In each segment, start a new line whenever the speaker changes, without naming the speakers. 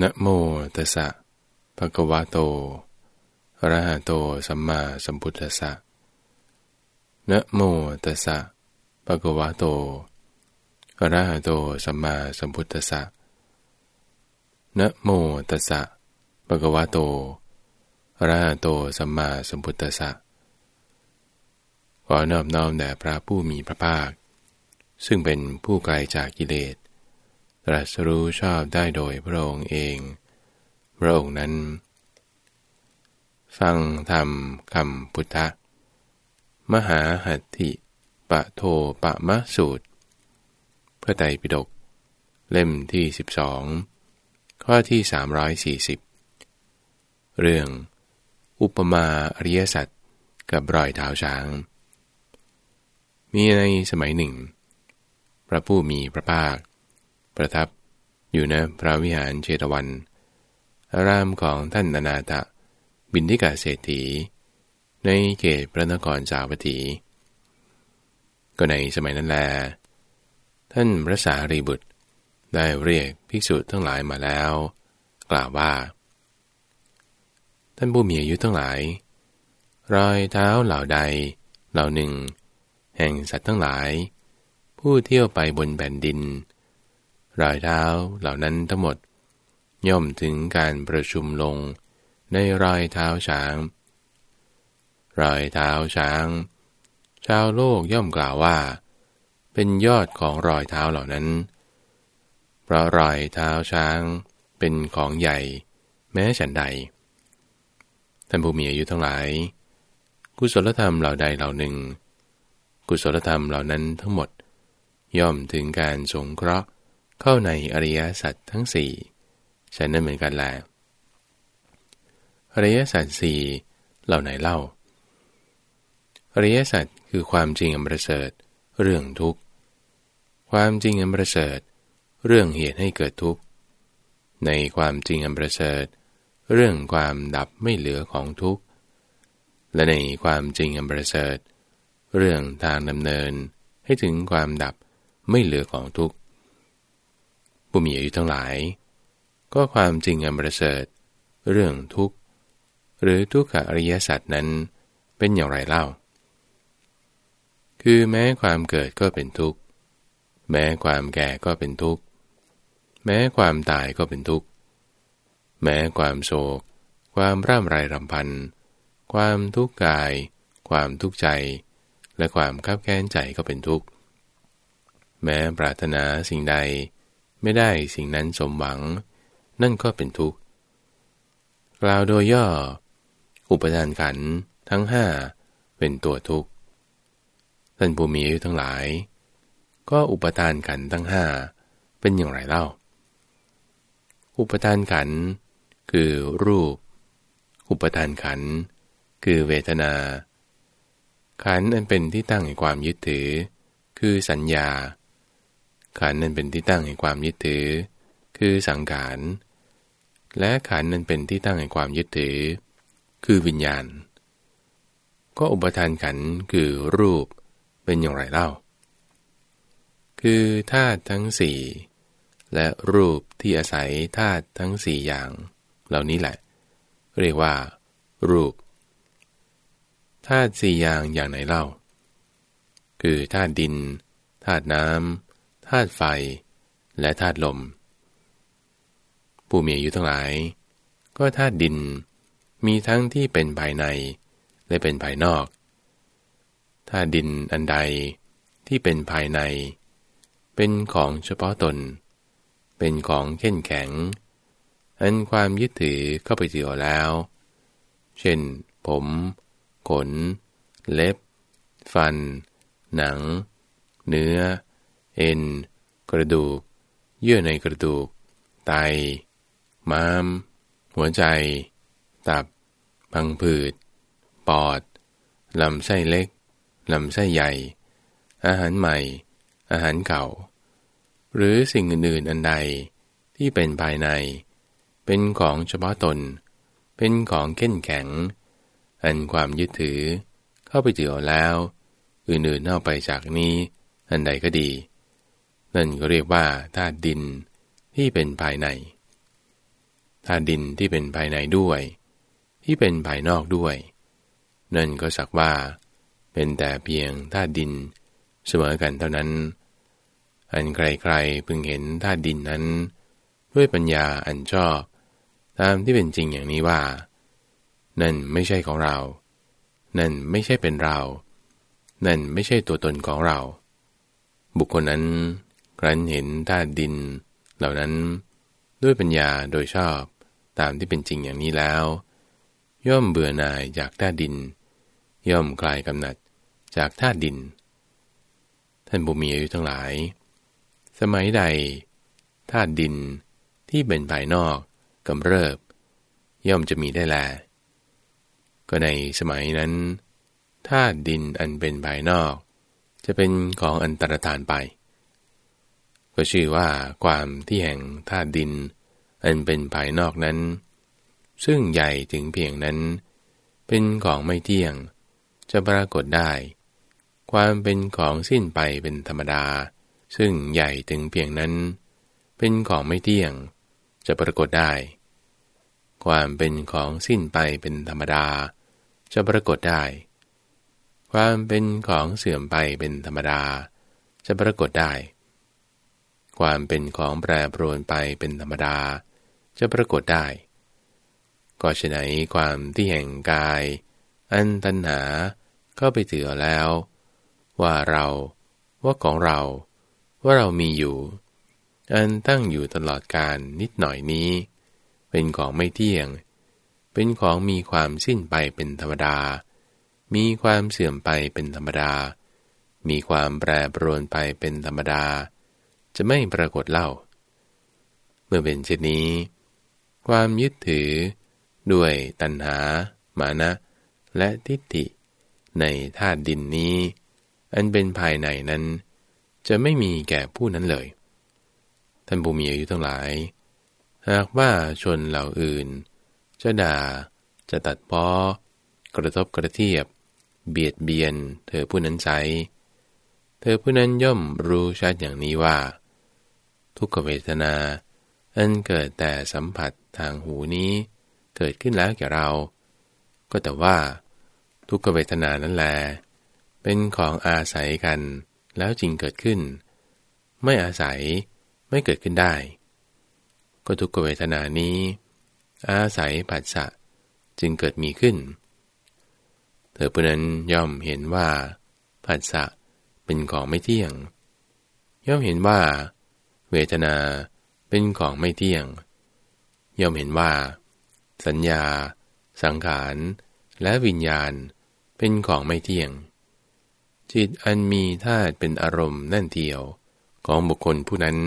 นะโมตัสสะภะคะวะโตอะระหะโตสัมมาสัมพุทธัสสะนะโมตัสสะภะคะวะโตอะระหะโตสัมมาสัมพุทธัสสะนะโมตัสสะภะคะวะโตอะระหะโตสัมมาสัมพุทธัสสะขอนอบน้อมแด่พระผู้มีพระภาค ซึ่งเป็นผู้ไกลจากกิเลส ตรัสรู้ชอบได้โดยพระองค์เอง พระองค์นั้น ฟังธรรมคำพุทธะ มหาหัตถิปะโทปะมะสูตร พระไตรปิฎกเล่มที่ 12 ข้อที่ 340 เรื่อง อุปมาอริยสัจกับรอยเท้าช้าง มีในสมัยหนึ่ง พระผู้มีพระภาค ประทับอยู่ในพระวิหารเชตวัน อารามของท่านนานาตะ บินทิกาเศรษฐี ในเขตพระนครสาวัตถี ก็ในสมัยนั้นแล ท่านพระสารีบุตรได้เรียกภิกษุทั้งหลายมาแล้ว กล่าวว่า ท่านผู้มีอายุทั้งหลาย รอยเท้าเหล่าใด เหล่าหนึ่ง แห่งสัตว์ทั้งหลาย ผู้เที่ยวไปบนแผ่นดิน รอยเท้าเหล่านั้นทั้งหมด ย่อมถึงการประชุมลงในรอยเท้าช้าง รอยเท้าช้าง ชาวโลกย่อมกล่าวว่า เป็นยอดของรอยเท้าเหล่านั้น เพราะรอยเท้าช้างเป็นของใหญ่ แม้ฉันใด ท่านผู้มีอายุทั้งหลาย กุศลธรรมเหล่าใดเหล่าหนึ่ง กุศลธรรมเหล่านั้นทั้งหมด ย่อมถึงการสงเคราะห์ เข้าในอริยสัจทั้งสี่ฉันนั้นเหมือนกันแลอริยสัจสี่เหล่าไหนเล่าอริยสัจคือความจริงอันประเสริฐเรื่องทุกข์ ความจริงอันประเสริฐเรื่องเหตุให้เกิดทุกข์ ในความจริงอันประเสริฐเรื่องความดับไม่เหลือของทุกข์ และในความจริงอันประเสริฐเรื่องทางดำเนินให้ถึงความดับไม่เหลือของทุกข์ ผู้มีอายุทั้งหลาย ก็ความจริงอันประเสริฐ เรื่องทุกข์ หรือทุกขอริยสัจนั้นเป็นอย่างไรเล่า คือแม้ความเกิดก็เป็นทุกข์ แม้ความแก่ก็เป็นทุกข์ แม้ความตายก็เป็นทุกข์ แม้ความโศก ความร่ำไรรำพัน ความทุกข์กาย ความทุกข์ใจ และความคับแค้นใจก็เป็นทุกข์ แม้ปรารถนาสิ่งใด ไม่ได้สิ่งนั้นสมหวัง นั่นก็เป็นทุกข์กล่าวโดยย่อ อุปทานขันทั้งห้าเป็นตัวทุกข์ท่านผู้มีอายุทั้งหลาย ก็อุปทานขันทั้งห้าเป็นอย่างไรเล่า อุปทานขันคือรูป อุปทานขันคือเวทนา ขันอันเป็นที่ตั้งแห่งความยึดถือ คือสัญญา ขันนั้นเป็นที่ตั้งแห่งความยึดถือ คือสังขาร และขันนั้นเป็นที่ตั้งแห่งความยึดถือ คือวิญญาณ ก็อุปทานขันคือรูปเป็นอย่างไรเล่า คือธาตุทั้งสี่และรูปที่อาศัยธาตุทั้งสี่อย่าง เหล่านี้แหละ เรียกว่า รูปธาตุสี่อย่างอย่างไหนเล่า คือธาตุดินธาตุน้ำาตุไฟ และธาตุลม ผู้มีอายุทั้งหลาย ก็ธาตุดิน มีทั้งที่เป็นภายใน และเป็นภายนอกธาตุดินอันใดที่เป็นภายใน เป็นของเฉพาะตน เป็นของเข้นแข็ง อันความยึดถือเข้าไปเกี่ยวแล้ว เช่น ผม ขน เล็บ ฟัน หนัง เนื้อ เอ็น กระดูก เยื่อในกระดูก ไต ม้าม หัวใจ ตับ พังผืด ปอด ลำไส้เล็ก ลำไส้ใหญ่ อาหารใหม่ อาหารเก่า หรือสิ่งอื่นๆอันใดที่เป็นภายใน เป็นของเฉพาะตน เป็นของเข้นแข็ง อันความยึดถือเข้าไปถือแล้ว อื่นๆนอกไปจากนี้อันใดก็ดี นั่นก็เรียกว่าธาตุดินที่เป็นภายในธาตุดินที่เป็นภายในด้วย ที่เป็นภายนอกด้วย นั่นก็สักว่า เป็นแต่เพียงธาตุดินเสมอกันเท่านั้น อันใครๆพึงเห็นธาตุดินนั้น ด้วยปัญญาอันชอบ ตามที่เป็นจริงอย่างนี้ว่า นั่นไม่ใช่ของเรา นั่นไม่ใช่เป็นเรา นั่นไม่ใช่ตัวตนของเรา บุคคลนั้น ครั้นเห็นธาตุดิน เหล่านั้นด้วยปัญญาโดยชอบตามที่เป็นจริงอย่างนี้แล้ว ย่อมเบื่อหน่ายจากธาตุดิน ย่อมคลายกำหนัดจากธาตุดิน ท่านบุมีอายุทั้งหลาย สมัยใดธาตุดินที่เป็นภายนอกกำเริบ ย่อมจะมีได้แล ก็ในสมัยนั้นธาตุดินอันเป็นภายนอก จะเป็นของอันตรธานไป ก็ชื่อว่าความที่แห่งธาตุดิน อันเป็นภายนอกนั้น ซึ่งใหญ่ถึงเพียงนั้น เป็นของไม่เที่ยง จะปรากฏได้ ความเป็นของสิ้นไปเป็นธรรมดา ซึ่งใหญ่ถึงเพียงนั้น เป็นของไม่เที่ยง จะปรากฏได้ ความเป็นของสิ้นไปเป็นธรรมดา จะปรากฏได้ ความเป็นของเสื่อมไปเป็นธรรมดา จะปรากฏได้ ความเป็นของแปรปรวนไปเป็นธรรมดา จะปรากฏได้ ก็ฉะไหนความที่แห่งกาย อันตัณหาก็ไปถือแล้ว ว่าเราว่าของเรา ว่าเรามีอยู่ อันตั้งอยู่ตลอดการนิดหน่อยนี้ เป็นของไม่เที่ยง เป็นของมีความสิ้นไปเป็นธรรมดา มีความเสื่อมไปเป็นธรรมดา มีความแปรปรวนไปเป็นธรรมดา จะไม่ปรากฏเล่า เมื่อเป็นเช่นนี้ ความยึดถือด้วยตัณหา มานะ และทิฏฐิ ในธาตุดินนี้ อันเป็นภายในนั้น จะไม่มีแก่ผู้นั้นเลย ท่านผู้มีอายุทั้งหลาย หากว่าชนเหล่าอื่น จะด่า จะตัดพ้อกระทบกระเทียบ เบียดเบียน เธอผู้นั้นใจเธอผู้นั้นย่อมรู้ชัดอย่างนี้ว่า ทุกขเวทนาอันเกิดแต่สัมผัสทางหูนี้ เกิดขึ้นแล้วแก่เรา ก็แต่ว่า ทุกขเวทนานั้นแล เป็นของอาศัยกันแล้วจริงเกิดขึ้น ไม่อาศัยไม่เกิดขึ้นได้ ก็ทุกขเวทนานี้ อาศัยปัสสะจึงเกิดมีขึ้น เธอผู้นั้นย่อมเห็นว่าผัสสะเป็นของไม่เที่ยง ย่อมเห็นว่า เวทนาเป็นของไม่เที่ยง ย่อมเห็นว่า สัญญา สังขารและวิญญาณเป็นของไม่เที่ยง จิตอันมีธาตุเป็นอารมณ์นั่นเทียวของบุคคลผู้นั้น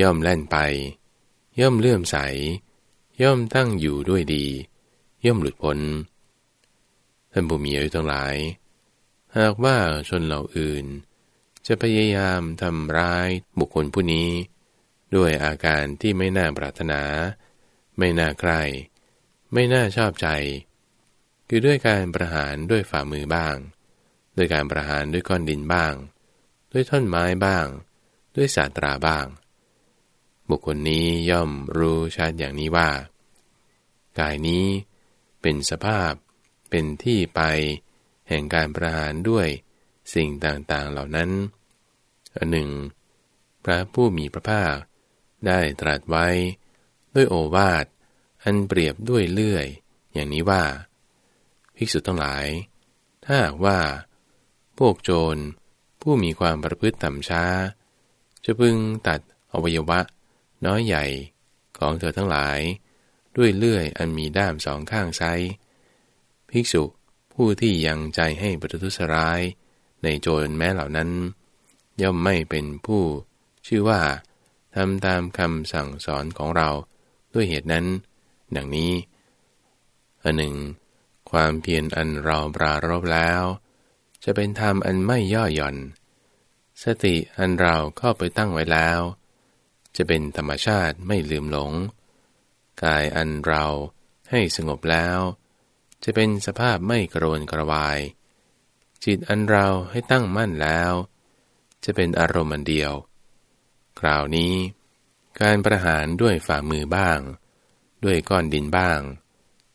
ย่อมแล่นไป ย่อมเลื่อมใส ย่อมตั้งอยู่ด้วยดี ย่อมหลุดพ้นท่านผู้มีอายุทั้งหลาย หากว่าชนเหล่าอื่น จะพยายามทำร้ายบุคคลผู้นี้ ด้วยอาการที่ไม่น่าปรารถนา ไม่น่าใครไม่น่าชอบใจ คือด้วยการประหารด้วยฝ่ามือบ้าง ด้วยการประหารด้วยก้อนดินบ้าง ด้วยท่อนไม้บ้าง ด้วยสาตราบ้าง บุคคลนี้ย่อมรู้ชัดอย่างนี้ว่า กายนี้เป็นสภาพเป็นที่ไป แห่งการประหารด้วยสิ่งต่างๆเหล่านั้น อันหนึ่ง พระผู้มีพระภาค ได้ตรัสไว้ ด้วยโอวาท อันเปรียบด้วยเลื่อย อย่างนี้ว่า ภิกษุทั้งหลาย ถ้าว่า พวกโจรผู้มีความประพฤติต่ำช้า จะพึงตัดอวัยวะ น้อยใหญ่ของเธอทั้งหลาย ด้วยเลื่อยอันมีด้ามสองข้างไซภิกษุผู้ที่ยังใจให้ปทุสร้าย ในโจรแม้เหล่านั้น ย่อมไม่เป็นผู้ ชื่อว่าทำตามคำสั่งสอนของเราด้วยเหตุนั้น ดังนี้อันหนึ่ง ความเพียรอันเราปรารบแล้ว จะเป็นธรรมอันไม่ย่อหย่อน สติอันเราเข้าไปตั้งไว้แล้ว จะเป็นธรรมชาติไม่ลืมหลง กายอันเราให้สงบแล้ว จะเป็นสภาพไม่กระวนกระวาย จิตอันเราให้ตั้งมั่นแล้ว จะเป็นอารมณ์อันเดียว คราวนี้ การประหารด้วยฝ่ามือบ้าง ด้วยก้อนดินบ้าง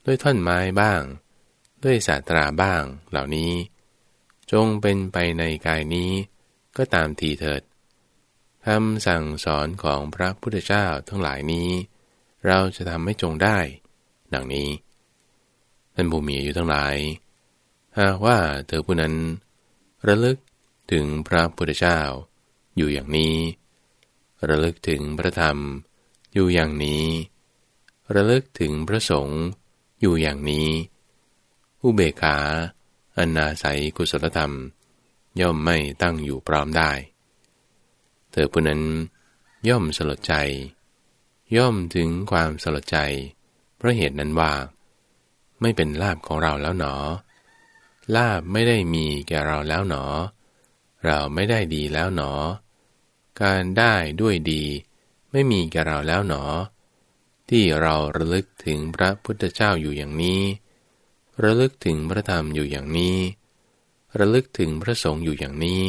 ด้วยท่อนไม้บ้าง ด้วยสาตราบ้างเหล่านี้ จงเป็นไปในกายนี้ก็ตามทีเถิดคำสั่งสอนของพระพุทธเจ้าทั้งหลายนี้ เราจะทำให้จงได้ ดังนี้ท่านผู้มีอายุทั้งหลายหากว่าเธอผู้นั้น ระลึก ถึงพระพุทธเจ้า อยู่อย่างนี้ ระลึกถึงพระธรรม อยู่อย่างนี้ ระลึกถึงพระสงฆ์อยู่อย่างนี้ อุเบกขาอนาศัยกุศลธรรม ย่อมไม่ตั้งอยู่พร้อมได้ เธอผู้นั้นย่อมสลดใจ ย่อมถึงความสลดใจ เพราะเหตุนั้นว่า ไม่เป็นลาบของเราแล้วหนอลาบไม่ได้มีแก่เราแล้วหนอ เราไม่ได้ดีแล้วหนอ การได้ด้วยดี ไม่มีแก่เราแล้วหนอ ที่เราระลึกถึงพระพุทธเจ้าอยู่อย่างนี้ ระลึกถึงพระธรรมอยู่อย่างนี้ ระลึกถึงพระสงฆ์อยู่อย่างนี้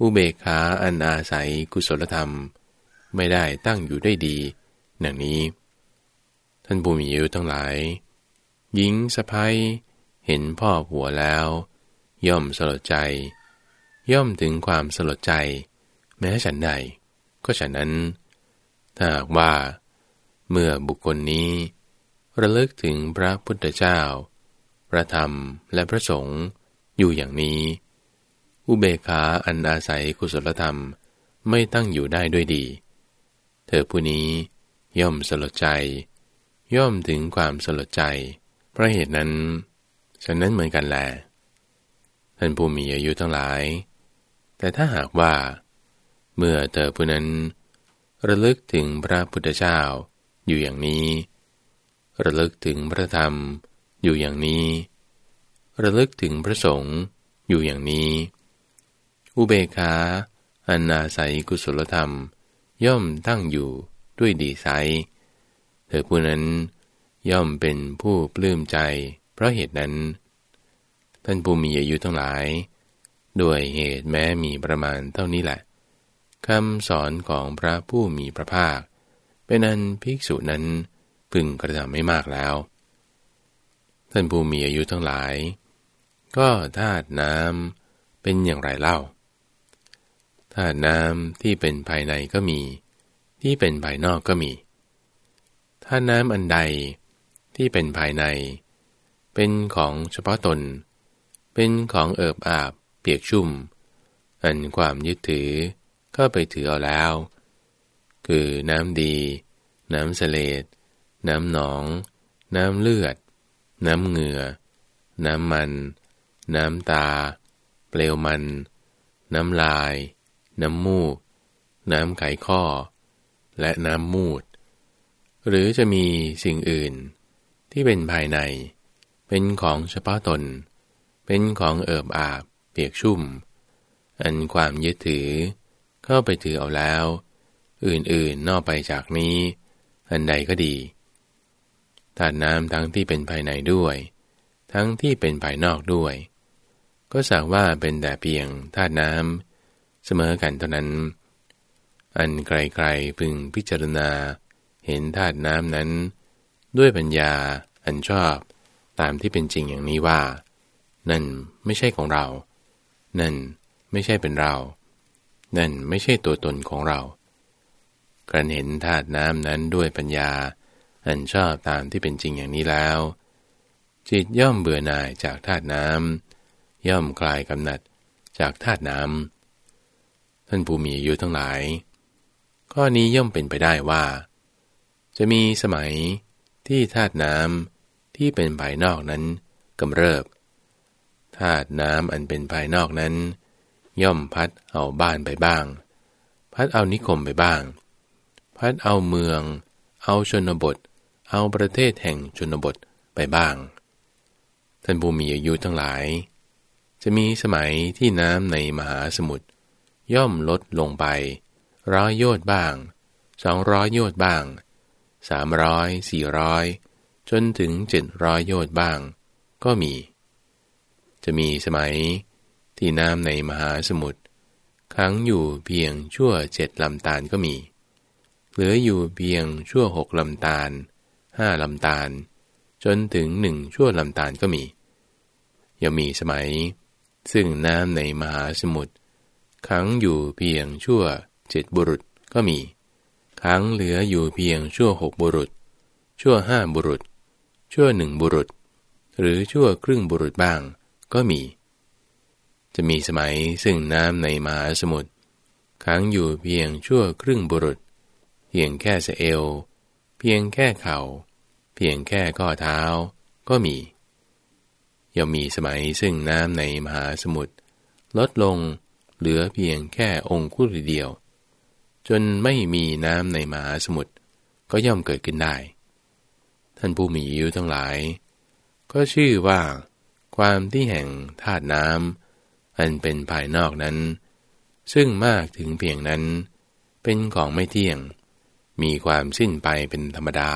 อุเบกขาอันอาศัยกุศลธรรม ไม่ได้ตั้งอยู่ได้ดีดังนี้ ท่านผู้มีอายุทั้งหลายหญิงสะพ้ยเห็นพ่อผัวแล้ว ย่อมสลดใจ ย่อมถึงความสลดใจ แม้ฉันใด ก็ฉันนั้น ถ้าหากว่า เมื่อบุคคลนี้ ระลึกถึงพระพุทธเจ้า พระธรรมและพระสงฆ์อยู่อย่างนี้ อุเบกขาอันอาศัยกุศลธรรมไม่ตั้งอยู่ได้ด้วยดี เธอผู้นี้ย่อมสลดใจ ย่อมถึงความสลดใจ เพราะเหตุนั้น ฉะนั้นเหมือนกันแหละท่านผู้มีอายุทั้งหลาย แต่ถ้าหากว่า เมื่อเธอผู้นั้น ระลึกถึงพระพุทธเจ้าอยู่อย่างนี้ ระลึกถึงพระธรรมอยู่อย่างนี้ ระลึกถึงพระสงฆ์อยู่อย่างนี้ อุเบกขาอันนาศัยกุศลธรรมย่อมตั้งอยู่ด้วยดีไซเธอผู้นั้นย่อมเป็นผู้ปลื้มใจ เพราะเหตุนั้น ท่านผู้มีอายุทั้งหลาย ด้วยเหตุแม้มีประมาณเท่านี้แหละคำสอนของพระผู้มีพระภาค เป็นอันภิกษุนั้นพึงกระทำไม่มากแล้ว ท่านผู้มีอายุทั้งหลาย ก็ธาตุน้ำเป็นอย่างไรเล่าธาตุน้ำที่เป็นภายในก็มี ที่เป็นภายนอกก็มีธาตุน้ำอันใดที่เป็นภายใน เป็นของเฉพาะตน เป็นของเอิบอาบ เปียกชุ่ม อันความยึดถือก็ไปถือเอาแล้ว คือน้ำดี น้ำเสลดน้ำหนอง น้ำเลือด น้ำเหงื่อ น้ำมัน น้ำตา เปลวมัน น้ำลาย น้ำมูก น้ำไขข้อ และน้ำมูด หรือจะมีสิ่งอื่นที่เป็นภายใน เป็นของเฉพาะตน เป็นของเอิบอาบ เปียกชุ่ม อันความยึดถือ เข้าไปถือเอาแล้ว อื่นๆนอกไปจากนี้ อันใดก็ดีธาตุน้ำทั้งที่เป็นภายในด้วย ทั้งที่เป็นภายนอกด้วย ก็สักว่าเป็นแต่เพียงธาตุน้ำเสมอกันเท่านั้น อันไกลๆพึงพิจารณาเห็นธาตุน้ำนั้น ด้วยปัญญาอันชอบตามที่เป็นจริงอย่างนี้ว่า นั่นไม่ใช่ของเรา นั่นไม่ใช่เป็นเรา นั่นไม่ใช่ตัวตนของเราการเห็นธาตุน้ำนั้นด้วยปัญญา อันชอบตามที่เป็นจริงอย่างนี้แล้ว จิตย่อมเบื่อหน่ายจากธาตุน้ำย่อมคลายกำหนัดจากธาตุน้ำท่านผู้มีอายุทั้งหลาย ข้อนี้ย่อมเป็นไปได้ว่า จะมีสมัยที่ธาตุน้ำที่เป็นภายนอกนั้นกำเริบ ธาตุน้ำอันเป็นภายนอกนั้น ย่อมพัดเอาบ้านไปบ้าง พัดเอานิคมไปบ้าง พัดเอาเมือง เอาชนบท เอาประเทศแห่งชนบทไปบ้าง ท่านผู้มีอายุทั้งหลาย จะมีสมัยที่น้ำในมหาสมุทรย่อมลดลงไป ร้อยโยชน์บ้างสองร้อยโยชน์บ้างสามร้อยสี่ร้อยจนถึงเจ็ดร้อยโยชน์บ้าง ก็มี จะมีสมัยที่น้ำในมหาสมุทรขังอยู่เพียงชั่วเจ็ดลำตาลก็มี เหลืออยู่เพียงชั่วหกลำตาลห้าลำตาล จนถึงหนึ่งชั่วลำตาลก็มี ยังมีสมัย ซึ่งน้ำในมหาสมุทรขังอยู่เพียงชั่วเจ็ดบุรุษก็มีขังเหลืออยู่เพียงชั่วหกบุรุษ ชั่วห้าบุรุษ ชั่วหนึ่งบุรุษ หรือชั่วครึ่งบุรุษบ้าง ก็มี จะมีสมัยซึ่งน้ำในมหาสมุทรขังอยู่เพียงชั่วครึ่งบุรุษ เพียงแค่สะเอว เพียงแค่เขา่า เพียงแค่ข้อเท้า ก็มีย่อมมีสมัยซึ่งน้ำในมหาสมุทรลดลงเหลือเพียงแค่องคุลีเดียว จนไม่มีน้ำในมหาสมุทรก็ย่อมเกิดขึ้นได้ ท่านผู้มีอายุทั้งหลาย ก็ชื่อว่า ความที่แห่งธาตุน้ำอันเป็นภายนอกนั้น ซึ่งมากถึงเพียงนั้น เป็นของไม่เที่ยง มีความสิ้นไปเป็นธรรมดา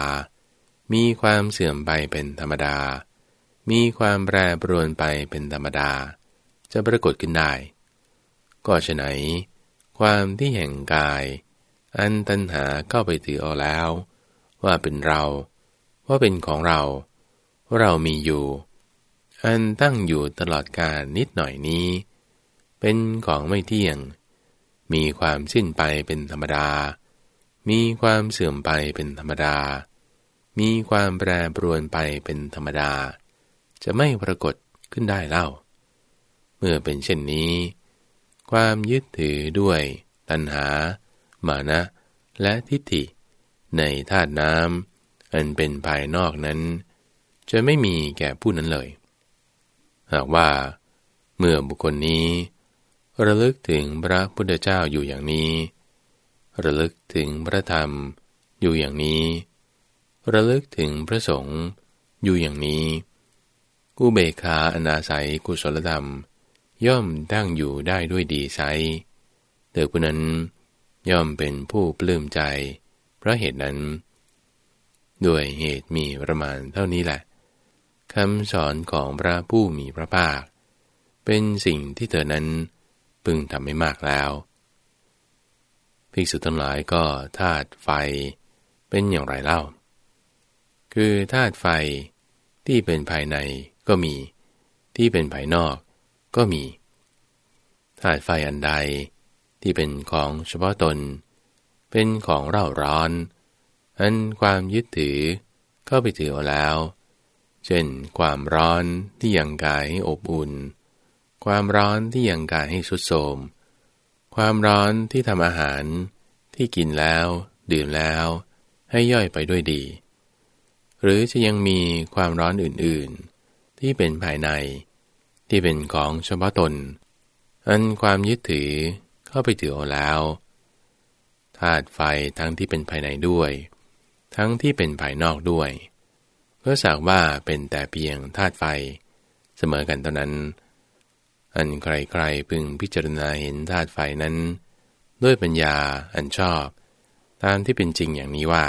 มีความเสื่อมไปเป็นธรรมดา มีความแปรปรวนไปเป็นธรรมดา จะปรากฏขึ้นได้ ก็ฉะไหน ความที่แห่งกาย อันตัณหาเข้าไปถือเอาแล้ว ว่าเป็นเรา ว่าเป็นของเรา ว่าเรามีอยู่ อันตั้งอยู่ตลอดกาลนิดหน่อยนี้ เป็นของไม่เที่ยง มีความสิ้นไปเป็นธรรมดา มีความเสื่อมไปเป็นธรรมดา มีความแปรปรวนไปเป็นธรรมดา จะไม่ปรากฏขึ้นได้เล่า เมื่อเป็นเช่นนี้ ความยึดถือด้วย ตัณหา มานะ และทิฏฐิ ในธาตุน้ำอันเป็นภายนอกนั้น จะไม่มีแก่ผู้นั้นเลย ว่าเมื่อบุคคลนี้ ระลึกถึงพระพุทธเจ้าอยู่อย่างนี้ ระลึกถึงพระธรรมอยู่อย่างนี้ ระลึกถึงพระสงฆ์อยู่อย่างนี้อุเบกขาอนาศัยกุศลธรรม ย่อมตั้งอยู่ได้ด้วยดีไซเธอผู้นั้นย่อมเป็นผู้ปลื้มใจ เพราะเหตุนั้น ด้วยเหตุมีประมาณเท่านี้แหละ คำสอนของพระผู้มีพระภาค เป็นสิ่งที่เธอนั้นพึงทำไม่มากแล้วภิกษุทั้งหลายก็ธาตุไฟเป็นอย่างไรเล่า คือธาตุไฟที่เป็นภายในก็มี ที่เป็นภายนอกก็มีธาตุไฟอันใดที่เป็นของเฉพาะตน เป็นของเร่าร้อน อันความยึดถือเข้าไปถือเอาแล้ว เช่น ความร้อนที่ยังกายให้อบอุ่น ความร้อนที่ยังกายให้สุดโทมความร้อนที่ทำอาหารที่กินแล้ว ดื่มแล้ว ให้ย่อยไปด้วยดี หรือจะยังมีความร้อนอื่นๆ ที่เป็นภายใน ที่เป็นของเฉพาะตน อันความยึดถือเข้าไปถือเอาแล้วธาตุไฟทั้งที่เป็นภายในด้วย ทั้งที่เป็นภายนอกด้วย เพื่อสักว่าเป็นแต่เพียงธาตุไฟ เสมอกันเท่านั้น อันใครๆพึงพิจารณาเห็นธาตุไฟนั้น ด้วยปัญญาอันชอบ ตามที่เป็นจริงอย่างนี้ว่า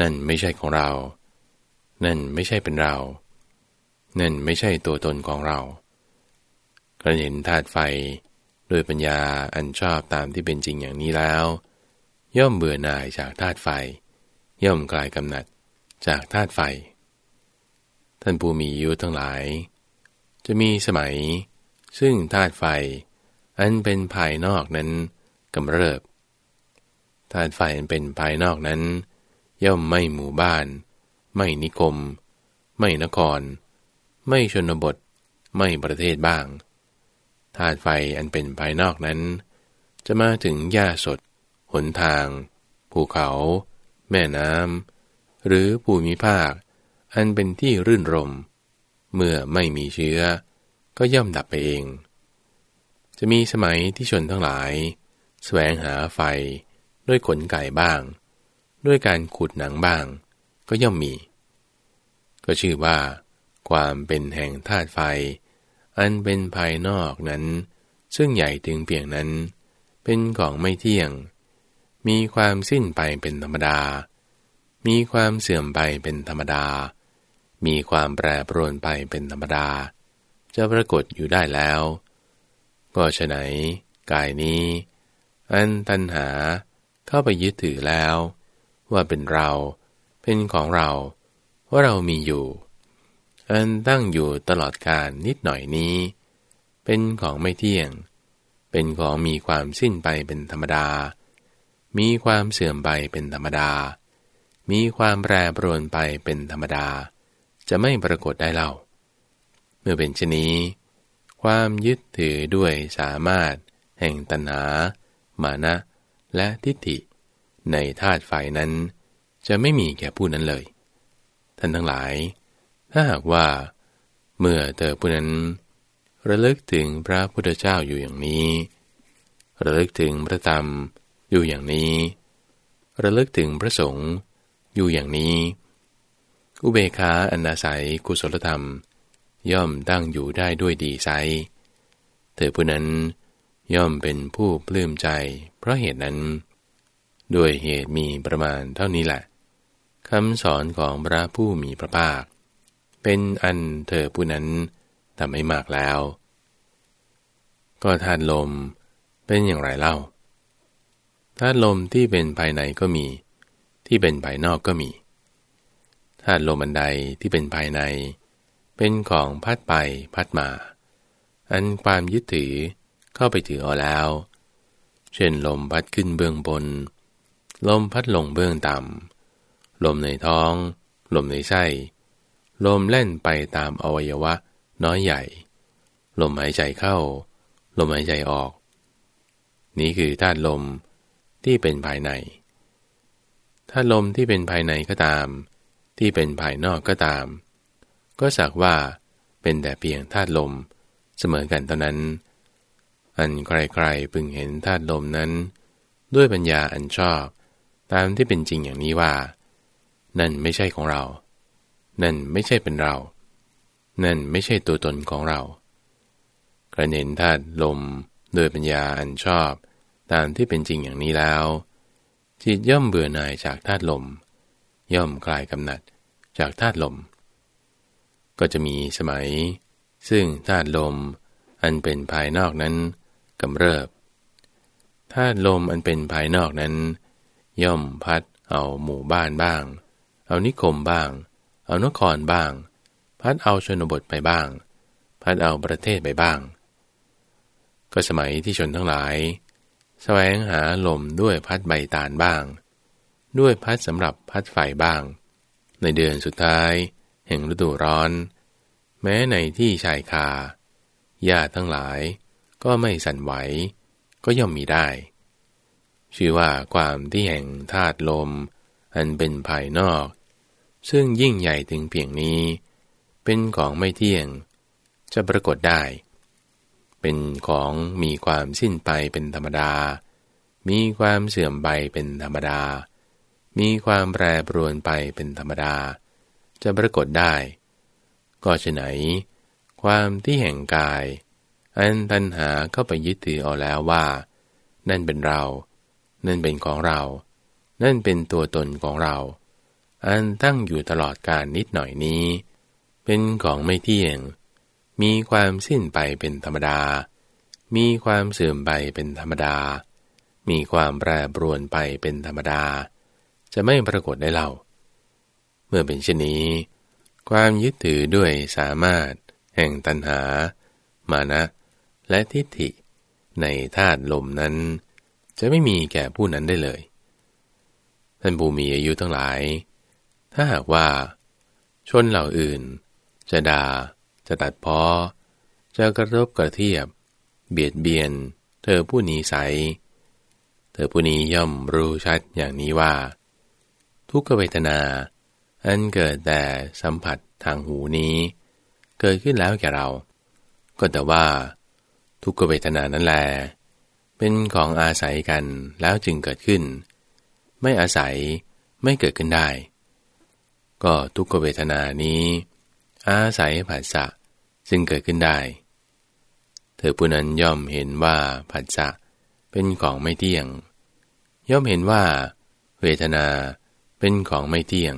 นั่นไม่ใช่ของเรา นั่นไม่ใช่เป็นเรา นั่นไม่ใช่ตัวตนของเรากระเห็นธาตุไฟด้วยปัญญาอันชอบตามที่เป็นจริงอย่างนี้แล้ว ย่อมเบื่อหน่ายจากธาตุไฟ ย่อมกลายกำหนัด จากธาตุไฟ ท่านผู้มีอายุทั้งหลาย จะมีสมัย ซึ่งธาตุไฟ อันเป็นภายนอกนั้นกำเริบธาตุไฟอันเป็นภายนอกนั้น ย่อมไม่หมู่บ้าน ไม่นิคม ไม่นคร ไม่ชนบท ไม่ประเทศบ้างธาตุไฟอันเป็นภายนอกนั้น จะมาถึงหญ้าสด หนทาง ภูเขา แม่น้ำ หรือภูมิภาค อันเป็นที่รื่นรม เมื่อไม่มีเชื้อ ก็ย่อมดับไปเอง จะมีสมัยที่ชนทั้งหลาย แสวงหาไฟด้วยขนไก่บ้าง ด้วยการขุดหนังบ้าง ก็ย่อมมี ก็ชื่อว่า ความเป็นแห่งธาตุไฟ อันเป็นภายนอกนั้น ซึ่งใหญ่ถึงเพียงนั้น เป็นของไม่เที่ยง มีความสิ้นไปเป็นธรรมดา มีความเสื่อมไปเป็นธรรมดา มีความแปรปรวนไปเป็นธรรมดา จะปรากฏอยู่ได้แล้ว ก็ฉะไหน กายนี้ อันตัณหาเข้าไปยึดถือแล้ว ว่าเป็นเราเเป็นของเรา ว่าเรามีอยู่ อันตั้งอยู่ตลอดการนิดหน่อยนี้ เป็นของไม่เที่ยง เป็นของมีความสิ้นไปเป็นธรรมดา มีความเสื่อมไปเป็นธรรมดา มีความแปรปรวนไปเป็นธรรมดา จะไม่ปรากฏได้เล่า เมื่อเป็นชนี้ ความยึดถือด้วยสามารถ แห่งตัณหา มานะ และทิฏฐิ ในธาตุไฟนั้น จะไม่มีแก่ผู้นั้นเลย ท่านทั้งหลาย ถ้าหากว่า เมื่อเธอผู้นั้น ระลึกถึงพระพุทธเจ้าอยู่อย่างนี้ ระลึกถึงพระธรรมอยู่อย่างนี้ ระลึกถึงพระสงฆ์ อยู่อย่างนี้ อุเบกขาอันอาศัยกุศลธรรม ย่อมตั้งอยู่ได้ด้วยดีไซเธอผู้นั้นย่อมเป็นผู้ปลื้มใจ เพราะเหตุนั้น ด้วยเหตุมีประมาณเท่านี้แหละคำสอนของพระผู้มีพระภาค เป็นอันเธอผู้นั้นทำให้มากแล้ว ก็ธาตุลมเป็นอย่างไรเล่าธาตุลมที่เป็นภายในก็มี ที่เป็นภายนอกก็มีธาตุลมอันใดที่เป็นภายใน เป็นของพัดไปพัดมา อันความยึดถือเข้าไปถือเอาแล้ว เช่นลมพัดขึ้นเบื้องบน ลมพัดลงเบื้องต่ำลมในท้อง ลมในไส้ลมเล่นไปตามอวัยวะน้อยใหญ่ ลมหายใจเข้า ลมหายใจออก นี้คือธาตุลมที่เป็นภายใน ถ้าลมที่เป็นภายในก็ตาม ที่เป็นภายนอกก็ตาม ก็สักว่าเป็นแต่เพียงธาตุลมเสมอกันเท่านั้น อันใครๆพึงเห็นธาตุลมนั้น ด้วยปัญญาอันชอบ ตามที่เป็นจริงอย่างนี้ว่า นั่นไม่ใช่ของเรา นั่นไม่ใช่เป็นเรา นั่นไม่ใช่ตัวตนของเรากระเห็นธาตุลมด้วยปัญญาอันชอบ ตามที่เป็นจริงอย่างนี้แล้ว จิตย่อมเบื่อหน่ายจากธาตุลม ย่อมคลายกำหนัดจากธาตุลม ก็จะมีสมัย ซึ่งธาตุลมอันเป็นภายนอกนั้นกำเริบธาตุลมอันเป็นภายนอกนั้น ย่อมพัดเอาหมู่บ้านบ้าง เอานิคมบ้าง เอานครบ้าง พัดเอาชนบทไปบ้าง พัดเอาประเทศไปบ้าง ก็สมัยที่ชนทั้งหลาย แสวงหาลมด้วยพัดใบตาลบ้าง ด้วยพัดสำหรับพัดไฟบ้าง ในเดือนสุดท้าย แห่งฤดูร้อน แม้ในที่ชายคาญาทั้งหลายก็ไม่สั่นไหว ก็ย่อมมีได้ ชื่อว่าความที่แห่งธาตุลม อันเป็นภายนอก ซึ่งยิ่งใหญ่ถึงเพียงนี้ เป็นของไม่เที่ยง จะปรากฏได้ เป็นของมีความสิ้นไปเป็นธรรมดา มีความเสื่อมไปเป็นธรรมดา มีความแปรปรวนไปเป็นธรรมดา จะปรากฏได้ ก็ฉะไหน ความที่แห่งกาย อันตัณหาเข้าไปยึดถือเอาแล้วว่า นั่นเป็นเรา นั่นเป็นของเรา นั่นเป็นตัวตนของเรา อันตั้งอยู่ตลอดการนิดหน่อยนี้ เป็นของไม่เที่ยง มีความสิ้นไปเป็นธรรมดา มีความเสื่อมไปเป็นธรรมดา มีความแปรปรวนไปเป็นธรรมดา จะไม่ปรากฏได้เล่า เมื่อเป็นเช่นนี้ ความยึดถือด้วยสามารถ แห่งตัณหา มานะ และทิฏฐิ ในธาตุลมนั้น จะไม่มีแก่ผู้นั้นได้เลย ท่านผู้มีอายุทั้งหลาย ถ้าหากว่า ชนเหล่าอื่น จะดา่า จะตัดพอ จะกระทบกระเทียบ เบียดเบียน เธอผู้นี้ใส เธอผู้นี้ย่อมรู้ชัดอย่างนี้ว่า ทุกขเวทนา อันเกิดแต่สัมผัสทางหูนี้ เกิดขึ้นแล้วแก่เรา ก็แต่ว่า ทุกขเวทนานั้นแล เป็นของอาศัยกันแล้วจึงเกิดขึ้น ไม่อาศัยไม่เกิดขึ้นได้ ก็ทุกขเวทนานี้อาศัยผัสสะ จึงเกิดขึ้นได้ เธอผู้นั้นย่อมเห็นว่าผัสสะเป็นของไม่เที่ยง ย่อมเห็นว่า เวทนาเป็นของไม่เที่ยง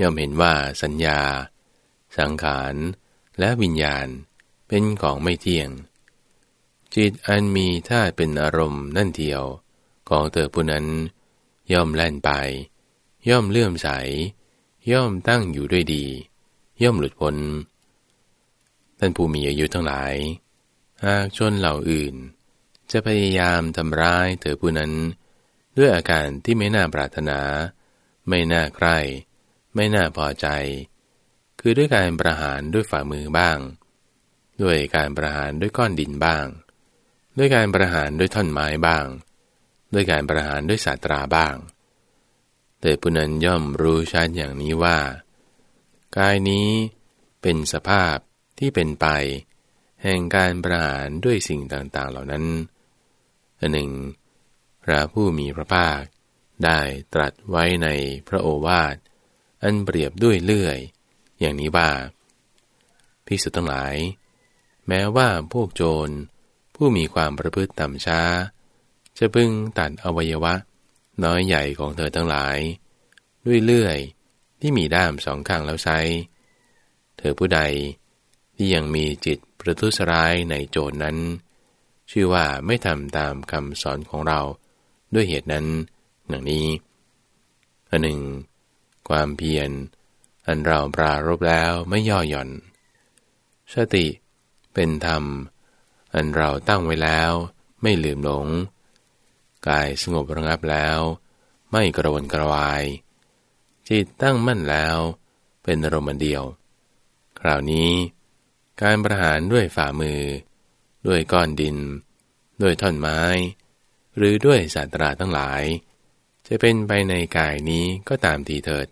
ย่อมเห็นว่าสัญญา สังขาร และวิญญาณเป็นของไม่เที่ยง จิตอันมีธาตุเป็นอารมณ์นั่นเดียว ของเธอผู้นั้น ย่อมแล่นไป ย่อมเลื่อมใส ย่อมตั้งอยู่ด้วยดี ย่อมหลุดพ้น ท่านผู้มีอายุทั้งหลาย หากชนเหล่าอื่น จะพยายามทำร้ายเธอผู้นั้น ด้วยอาการที่ไม่น่าปรารถนา ไม่น่าใคร่ไม่น่าพอใจ คือด้วยการประหารด้วยฝ่ามือบ้าง ด้วยการประหารด้วยก้อนดินบ้าง ด้วยการประหารด้วยท่อนไม้บ้าง ด้วยการประหารด้วยสาตราบ้าง แต่ผู้นั้นย่อมรู้ชัดอย่างนี้ว่า กายนี้เป็นสภาพ ที่เป็นไป แห่งการประหารด้วยสิ่งต่างๆเหล่านั้นอันหนึ่ง พระผู้มีพระภาค ได้ตรัสไว้ในพระโอวาท อันเปรียบด้วยเลื่อย อย่างนี้ว่าพิสุทั้งหลาย แม้ว่าพวกโจร ผู้มีความประพฤติต่ำช้า จะพึงตัดอวัยวะ น้อยใหญ่ของเธอทั้งหลาย ด้วยเลื่อยที่มีด้ามสองข้างแล้วไซเธอผู้ใด ที่ยังมีจิตประทุษร้ายในโจรนั้น ชื่อว่าไม่ทำตามคำสอนของเราด้วยเหตุนั้นอย่างนี้อันหนึ่ง ความเพียรอันเราปรารบแล้วไม่ย่อหย่อน สติเป็นธรรม อันเราตั้งไว้แล้วไม่ลืมหลง กายสงบระงับแล้ว ไม่กระวนกระวาย จิตตั้งมั่นแล้ว เป็นอารมณ์เดียว คราวนี้ การประหารด้วยฝ่ามือ ด้วยก้อนดิน ด้วยท่อนไม้ หรือด้วยสาตราทั้งหลาย จะเป็นไปในกายนี้ก็ตามทีเถิด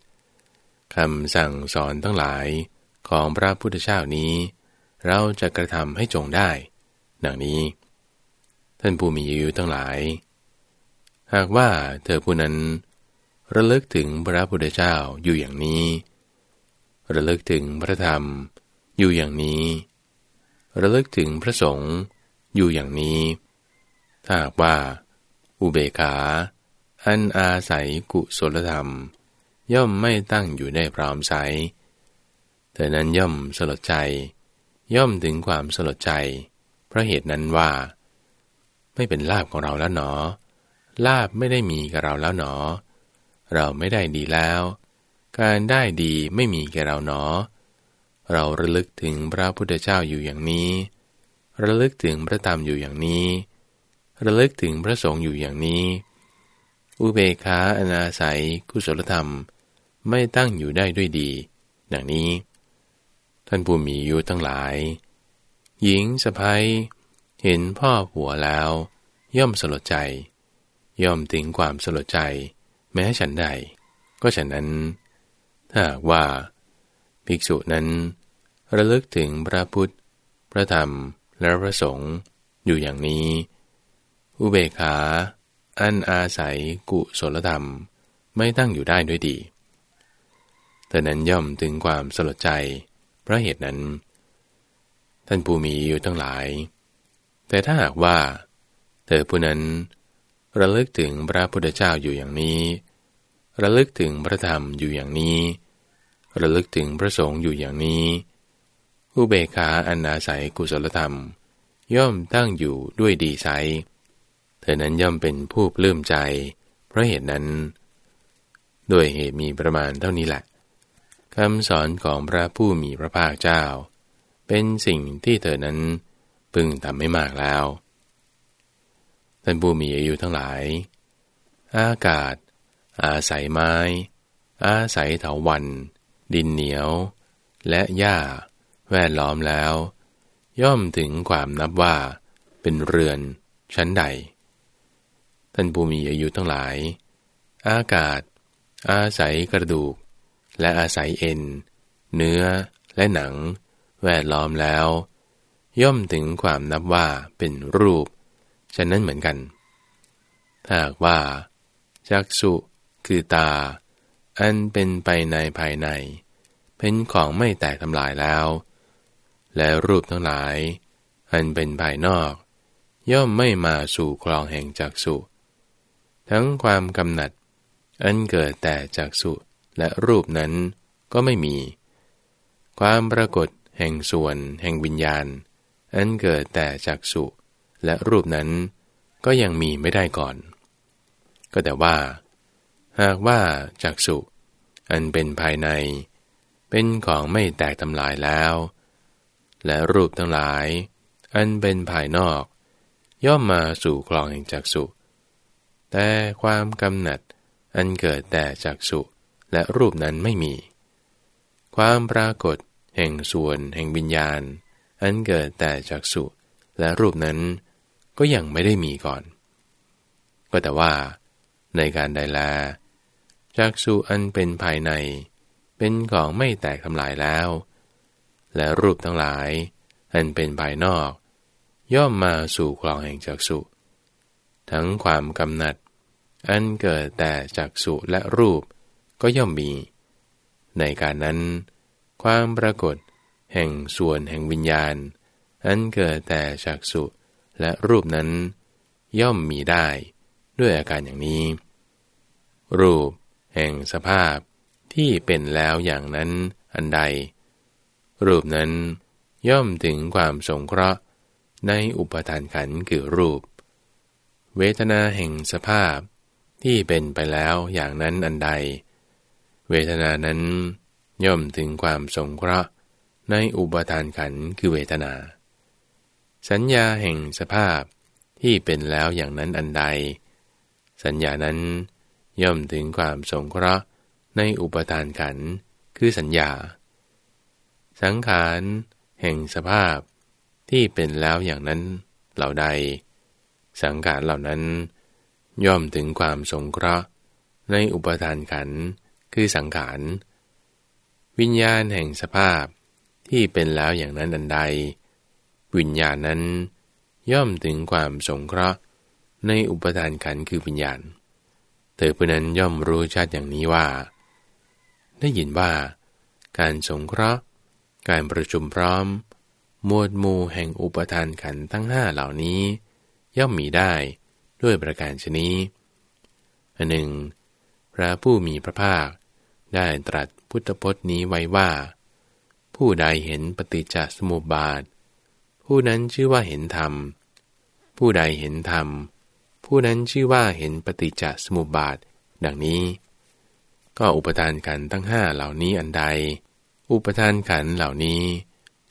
คำสั่งสอนทั้งหลายของพระพุทธเจ้านี้ เราจะกระทำให้จงได้ ดังนี้ ท่านผู้มีอายุทั้งหลาย หากว่าเธอผู้นั้นระลึกถึงพระพุทธเจ้าอยู่อย่างนี้ ระลึกถึงพระธรรม อยู่อย่างนี้ ระลึกถึงพระสงฆ์อยู่อย่างนี้ ถ้าหากว่า อุเบกขาอันอาศัยกุศลธรรม ย่อมไม่ตั้งอยู่ในพร้อมใสแต่นั้นย่อมสลดใจ ย่อมถึงความสลดใจ เพราะเหตุนั้นว่า ไม่เป็นลาบของเราแล้วหนอ ลาบไม่ได้มีกับเราแล้วหนอ เราไม่ได้ดีแล้ว การได้ดีไม่มีแก่เราหนอ เราระลึกถึงพระพุทธเจ้าอยู่อย่างนี้ ระลึกถึงพระธรรมอยู่อย่างนี้ ระลึกถึงพระสงฆ์อยู่อย่างนี้ อุเบกขาอนาศัยกุศลธรรมไม่ตั้งอยู่ได้ด้วยดี ดังนี้ ท่านผู้มีอยู่ทั้งหลาย หญิงสะพ้ยเห็นพ่อผัวแล้ว ย่อมสลดใจ ย่อมถึงความสลดใจ แม้ฉันใด ก็ฉันนั้น ถ้าว่า ภิกษุนั้น ระลึกถึงพระพุทธ พระธรรม และพระสงฆ์อยู่อย่างนี้ อุเบกขา อันอาศัยกุศลธรรมไม่ตั้งอยู่ได้ด้วยดีแต่นั้นย่อมถึงความสลดใจ เพราะเหตุนั้น ท่านผู้มีอยู่ทั้งหลาย แต่ถ้าหากว่า เธอผู้นั้น ระลึกถึงพระพุทธเจ้าอยู่อย่างนี้ ระลึกถึงพระธรรมอยู่อย่างนี้ ระลึกถึงพระสงฆ์อยู่อย่างนี้ อุเบกขาอันอาศัยกุศลธรรม ย่อมตั้งอยู่ด้วยดีไซเธอนั้นย่อมเป็นผู้ปลื้มใจ เพราะเหตุนั้น ด้วยเหตุมีประมาณเท่านี้แหละคำสอนของพระผู้มีพระภาคเจ้า เป็นสิ่งที่เธอนั้นพึงทำไม่มากแล้วท่านผู้มีอายุทั้งหลาย อากาศ อาศัยไม้ อาศัยเถาวัน ดินเหนียว และหญ้า แวดล้อมแล้ว ย่อมถึงความนับว่าเป็นเรือนชั้นใด ท่านผู้มีอายุทั้งหลาย อากาศ อาศัยกระดูก และอาศัยเอ็น เนื้อและหนัง แวดล้อมแล้ว ย่อมถึงความนับว่าเป็นรูป ฉะนั้นเหมือนกัน ถ้าว่าจักสุคือตา อันเป็นไปในภายใน เป็นของไม่แตกทำลายแล้ว และรูปทั้งหลาย อันเป็นภายนอก ย่อมไม่มาสู่คลองแห่งจักสุทั้งความกำหนัด อันเกิดแต่จักสุและรูปนั้นก็ไม่มี ความปรากฏแห่งส่วนแห่งวิญญาณ อันเกิดแต่จักสุและรูปนั้นก็ยังมีไม่ได้ก่อน ก็แต่ว่า หากว่าจักสุอันเป็นภายใน เป็นของไม่แตกทำลายแล้ว และรูปทั้งหลาย อันเป็นภายนอก ย่อมมาสู่กลองแห่งจักสุแต่ความกำหนัดอันเกิดแต่จักสุและรูปนั้นไม่มี ความปรากฏแห่งส่วนแห่งวิญญาณ อันเกิดแต่จักสุและรูปนั้นก็ยังไม่ได้มีก่อน ก็แต่ว่า ในการใดแลจักสุอันเป็นภายใน เป็นของไม่แตกทำลายแล้ว และรูปทั้งหลาย อันเป็นภายนอก ย่อมมาสู่กลองแห่งจักสุทั้งความกำหนัด อันเกิดแต่จักสุและรูปก็ย่อมมี ในการนั้น ความปรากฏแห่งส่วนแห่งวิญญาณ อันเกิดแต่จักสุและรูปนั้น ย่อมมีได้ด้วยอาการอย่างนี้ รูป แห่งสภาพ ที่เป็นแล้วอย่างนั้นอันใด รูปนั้นย่อมถึงความสงเคราะห์ในอุปทานขันคือรูป เวทนาแห่งสภาพที่เป็นไปแล้วอย่างนั้นอันใด เวทนานั้นย่อมถึงความสงเคราะห์ในอุปทานขันคือเวทนา สัญญาแห่งสภาพที่เป็นแล้วอย่างนั้นอันใด สัญญานั้นย่อมถึงความสงเคราะห์ ในอุปทานขันคือสัญญา สังขารแห่งสภาพที่เป็นแล้วอย่างนั้นเหล่าใด สังขารเหล่านั้น ย่อมถึงความสงเคราะห์ ในอุปทานขันคือสังขารวิญญาณแห่งสภาพที่เป็นแล้วอย่างนั้นอันใด วิญญาณนั้น ย่อมถึงความสงเคราะห์ ในอุปทานขันคือวิญญาณ เธอผู้นั้นย่อมรู้ชัดอย่างนี้ว่า ได้ยินว่า การสงเคราะห์ การประชุมพร้อม มวดมูแห่งอุปทานขันทั้งห้าเหล่านี้ ย่อมมีได้ด้วยประการชนี้อันหนึ่ง พระผู้มีพระภาค ได้ตรัสพุทธพจน์นี้ไว้ว่า ผู้ใดเห็นปฏิจจสมุปบาท ผู้นั้นชื่อว่าเห็นธรรม ผู้ใดเห็นธรรม ผู้นั้นชื่อว่าเห็นปฏิจจสมุปบาท ดังนี้ ก็อุปทานขันทั้งห้าเหล่านี้อันใด อุปทานขันเหล่านี้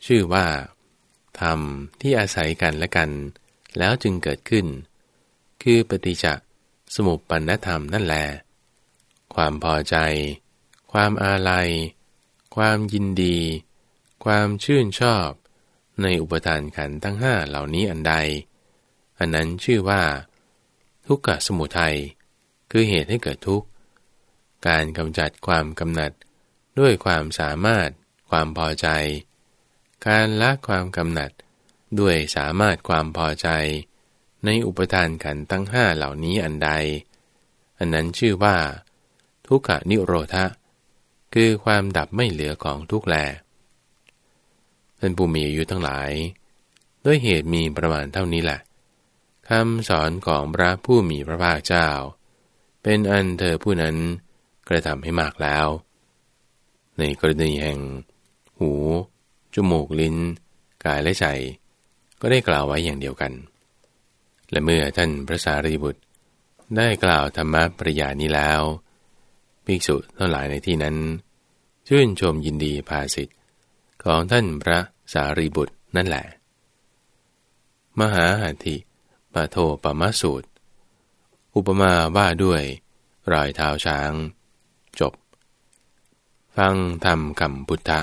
ชื่อว่าธรรมที่อาศัยกันและกัน แล้วจึงเกิดขึ้น คือปฏิจจสมุปปนธรรมนั่นแหละความพอใจ ความอาลัย ความยินดี ความชื่นชอบ ในอุปทานขันทั้งห้าเหล่านี้อันใด อันนั้นชื่อว่า ทุกขสมุทัยคือเหตุให้เกิดทุกข์ การกำจัดความกำหนัด ด้วยความสามารถ ความพอใจ การละความกำหนัด ด้วยสามารถความพอใจ ในอุปทานขันตั้งห้าเหล่านี้อันใด อันนั้นชื่อว่า ทุกขนิโรธะ คือความดับไม่เหลือของทุกแลท่านผู้มีอายุทั้งหลาย ด้วยเหตุมีประมาณเท่านี้แหละคำสอนของพระผู้มีพระภาคเจ้า เป็นอันเธอผู้นั้น กระทำให้มากแล้ว ในกรณีแห่ง หู จมูกลิ้น กายและใจ ก็ได้กล่าวไว้อย่างเดียวกัน และเมื่อท่านพระสารีบุตร ได้กล่าวธรรมะปริยานี้แล้วภิกษุทั้งหลายในที่นั้น ชื่นชมยินดีภาสิทธิ์ของท่านพระสารีบุตรนั่นแหละ มหาหัตถิปโทปมสูตร อุปมาว่าด้วยรอยเท้าช้าง ฟังธรรมคำพุทธะ